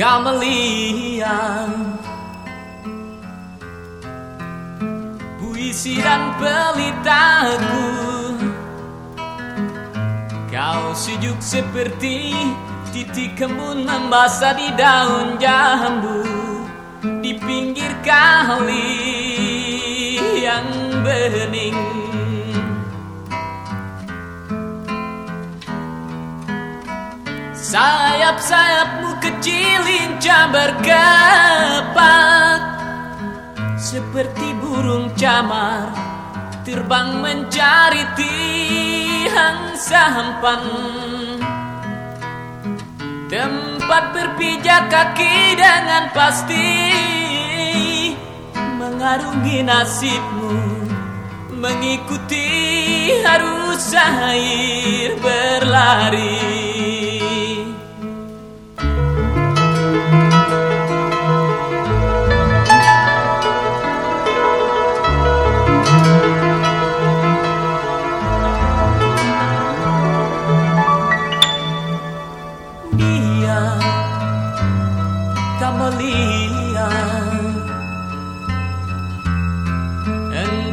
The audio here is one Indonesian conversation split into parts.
Kamelia Puisi dan pelitaku Kau sejuk seperti titik kembun membasah di daun jambu Di pinggir kali yang bening Sayap-sayapmu kecil lincah berkepak Seperti burung camar Terbang mencari tiang sampan. Tempat berpijak kaki dengan pasti Mengarungi nasibmu Mengikuti arus air berlari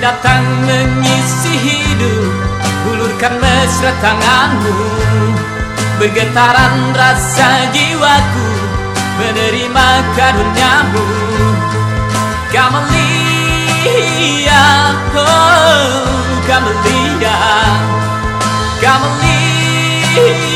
datang mengisi hidup Hulurkan mesra tanganmu. Bergetaran rasa jiwaku Menerima karuniamu. Kamelia oh. Camellia, Camellia,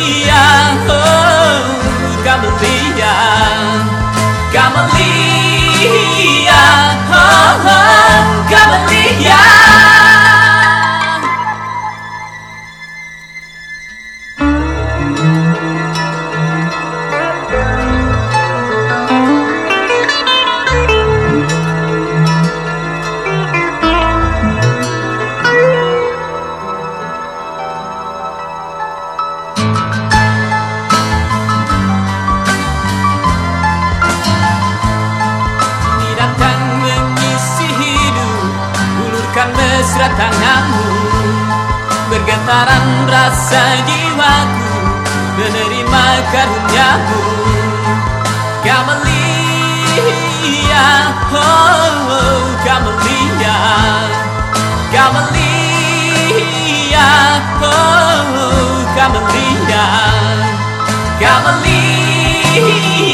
mesra tanganmu Bergetaran rasa jiwaku Menerima karuniamu Kamelia Oh, oh Kamelia Kamelia Oh, oh Kamelia Kamelia